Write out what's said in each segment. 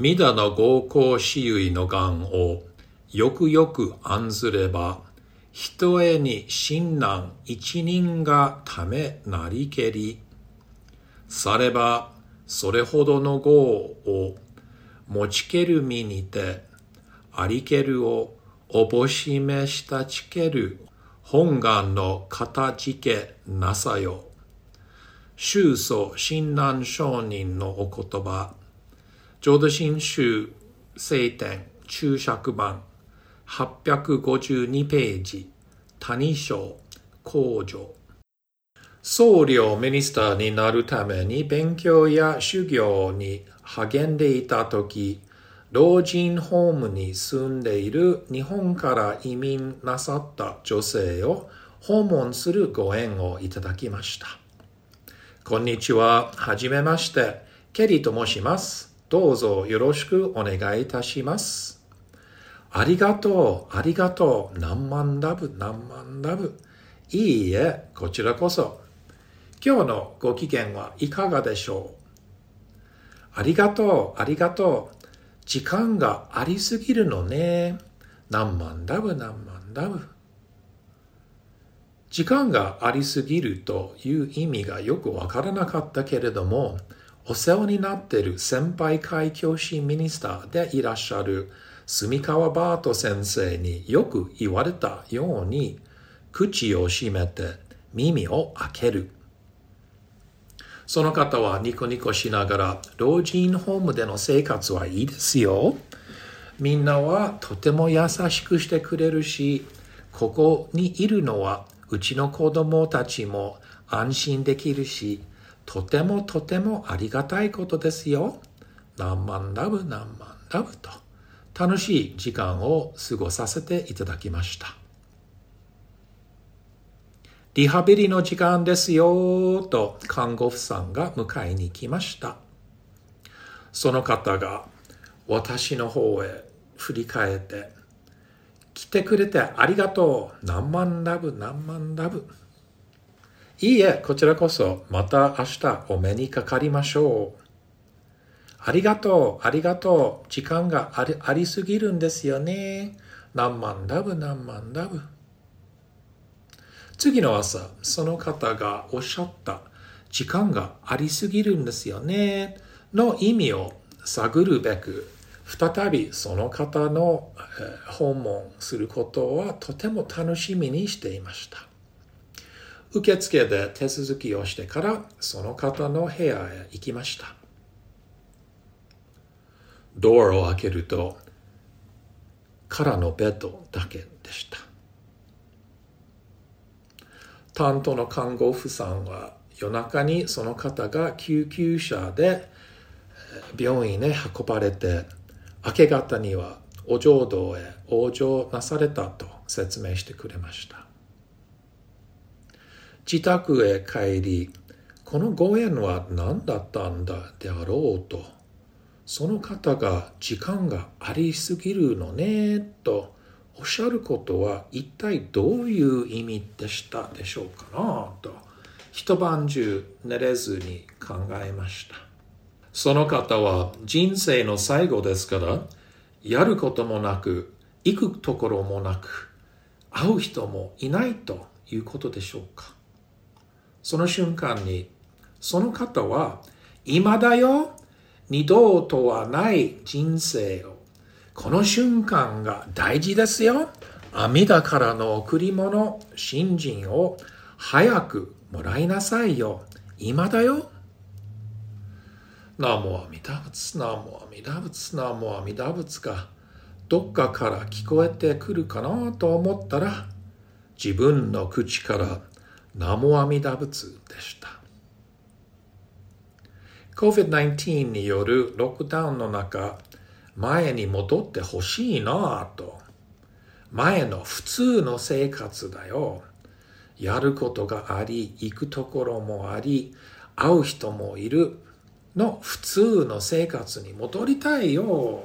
mida の合行私有の願をよくよく案ずれば、ひとえに親鸞一人がためなりけり、さればそれほどの業を持ちける身にて、ありけるをおぼしめしたちける本願の形けなさよ。宗祖親鸞上人のお言葉、浄土真宗聖典注釈版852ページ谷章工場僧侶ミニスターになるために勉強や修行に励んでいた時老人ホームに住んでいる日本から移民なさった女性を訪問するご縁をいただきました。こんにちは。はじめまして。ケリーと申します。どうぞよろしくお願いいたします。ありがとう、ありがとう。何万ダブ、何万ダブ。いいえ、こちらこそ。今日のご機嫌はいかがでしょう？ありがとう、ありがとう。時間がありすぎるのね。何万ダブ、何万ダブ。時間がありすぎるという意味がよくわからなかったけれども、お世話になっている先輩会教師ミニスターでいらっしゃる住川バート先生によく言われたように、口を閉めて耳を開ける。その方はニコニコしながら、老人ホームでの生活はいいですよ。みんなはとても優しくしてくれるし、ここにいるのはうちの子供たちも安心できるし、とてもとてもありがたいことですよ。何万ラブ何万ラブと楽しい時間を過ごさせていただきました。リハビリの時間ですよと看護婦さんが迎えに来ました。その方が私の方へ振り返って来てくれてありがとう何万ラブ何万ラブいいえ、こちらこそまた明日お目にかかりましょう。ありがとう、ありがとう。時間がありありすぎるんですよね。何万ラブ何万ラブ。次の朝、その方がおっしゃった時間がありすぎるんですよねの意味を探るべく、再びその方の訪問することはとても楽しみにしていました。受付で手続きをしてからその方の部屋へ行きました。ドアを開けると空のベッドだけでした。担当の看護婦さんは夜中にその方が救急車で病院へ運ばれて明け方にはお浄土へ往生なされたと説明してくれました自宅へ帰りこのご縁は何だったんだであろうとその方が時間がありすぎるのねとおっしゃることは一体どういう意味でしたでしょうかなと一晩中寝れずに考えました。その方は人生の最後ですからやることもなく行くところもなく会う人もいないということでしょうか。その瞬間にその方は今だよ二度とはない人生をこの瞬間が大事ですよ。阿弥陀からの贈り物、信心を早くもらいなさいよ。今だよ。ナモアミダ仏、ナモアミダ仏、ナモアミダ仏がどっかから聞こえてくるかなと思ったら自分の口からナモアミダ仏でした。COVID-19 によるロックダウンの中、前に戻ってほしいなぁと。前の普通の生活だよ。やることがあり、行くところもあり、会う人もいるの普通の生活に戻りたいよ。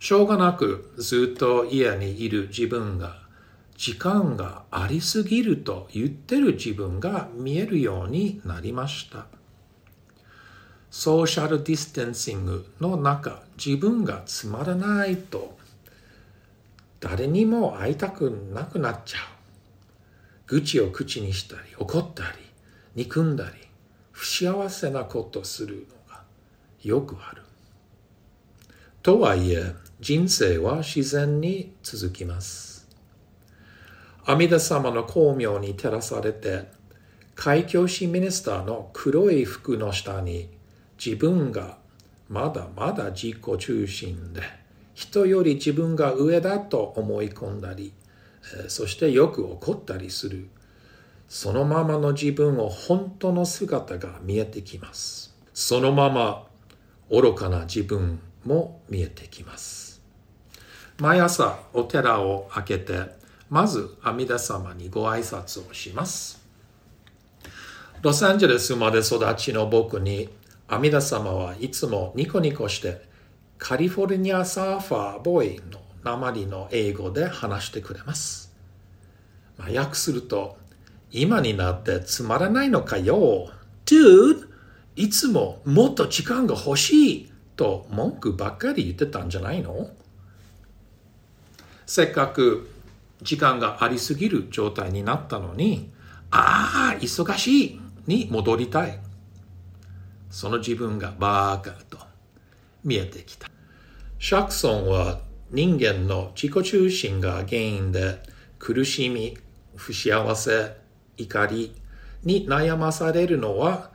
しょうがなくずっと家にいる自分が時間がありすぎると言ってる自分が見えるようになりました。ソーシャルディスタンシングの中、自分がつまらないと、誰にも会いたくなくなっちゃう。愚痴を口にしたり、怒ったり、憎んだり、不幸せなことするのがよくある。とはいえ、人生は自然に続きます。阿弥陀様の光明に照らされて、海峡市ミニスターの黒い服の下に自分がまだまだ自己中心で人より自分が上だと思い込んだりそしてよく怒ったりする。そのままの自分を本当の姿が見えてきます。そのまま愚かな自分も見えてきます。毎朝お寺を開けてまず阿弥陀様にご挨拶をしますロサンゼルスまで育ちの僕に、阿弥陀様はいつもニコニコして、カリフォルニアサーファーボーイの鉛の英語で話してくれます。まあ、訳すると、今になってつまらないのかよ。Dude! いつももっと時間が欲しいと文句ばっかり言ってたんじゃないの？せっかく時間がありすぎる状態になったのに、ああ、忙しいに戻りたい。その自分がバーカと見えてきた。シャクソンは人間の自己中心が原因で苦しみ、不幸せ、怒りに悩まされるのは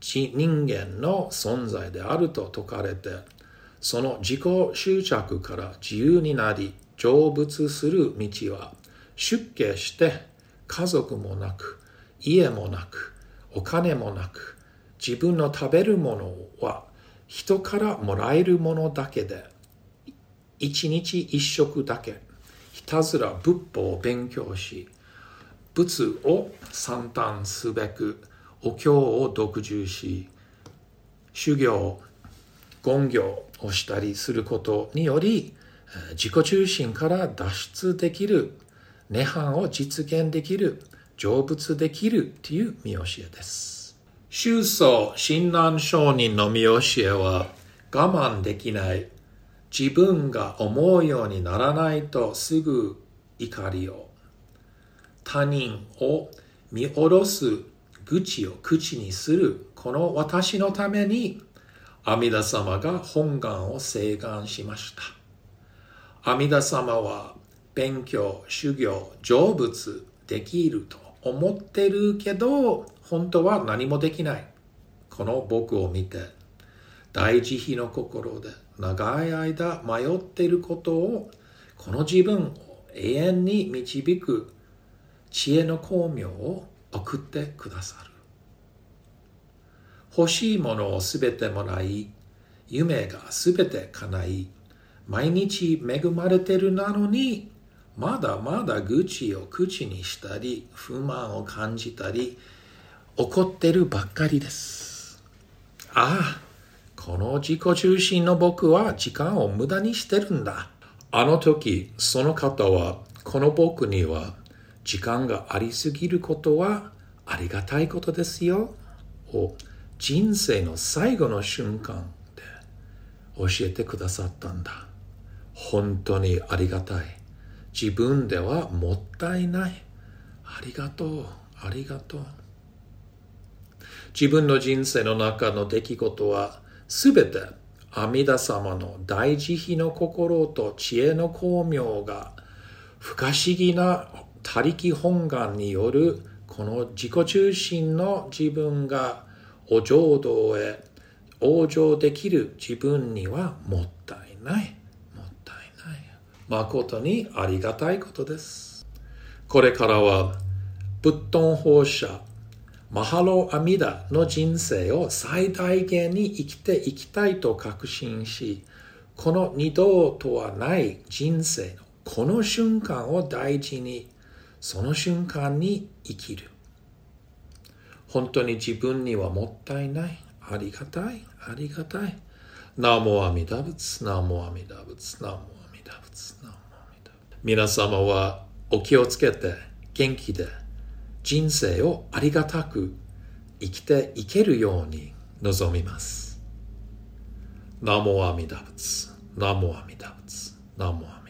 人間の存在であると説かれて、その自己執着から自由になり、成仏する道は出家して家族もなく、家もなく、お金もなく自分の食べるものは人からもらえるものだけで一日一食だけひたすら仏法を勉強し仏を散々すべくお経を読受し修行言行をしたりすることにより自己中心から脱出できる涅槃を実現できる成仏できるという見教えです。宗祖親鸞上人の見教えは我慢できない自分が思うようにならないとすぐ怒りを他人を見下ろす愚痴を口にするこの私のために阿弥陀様が本願を請願しました阿弥陀様は勉強修行成仏できると思ってるけど本当は何もできない。この僕を見て大慈悲の心で長い間迷っていることをこの自分を永遠に導く知恵の光明を送ってくださる。欲しいものをすべてもらい夢がすべて叶い毎日恵まれてるなのにまだまだ愚痴を口にしたり、不満を感じたり、怒ってるばっかりです。ああ、この自己中心の僕は時間を無駄にしてるんだ。あの時、その方は、この僕には時間がありすぎることはありがたいことですよ。を人生の最後の瞬間で教えてくださったんだ。本当にありがたい。自分ではもったいない。ありがとう、ありがとう。自分の人生の中の出来事はすべて阿弥陀様の大慈悲の心と知恵の光明が不可思議な他力本願によるこの自己中心の自分がお浄土へ往生できる自分にはもったいない。誠にありがたいことです。これからは、仏頓放射、マハロアミダの人生を最大限に生きていきたいと確信し、この二度とはない人生のこの瞬間を大事に、その瞬間に生きる。本当に自分にはもったいない。ありがたい。ありがたい。ナモアミダ仏、ナモアミダ仏、ナモ皆様はお気をつけて元気で人生をありがたく生きていけるように望みます。ナモアミダ仏。ナモアミダ仏。ナモアミダ仏。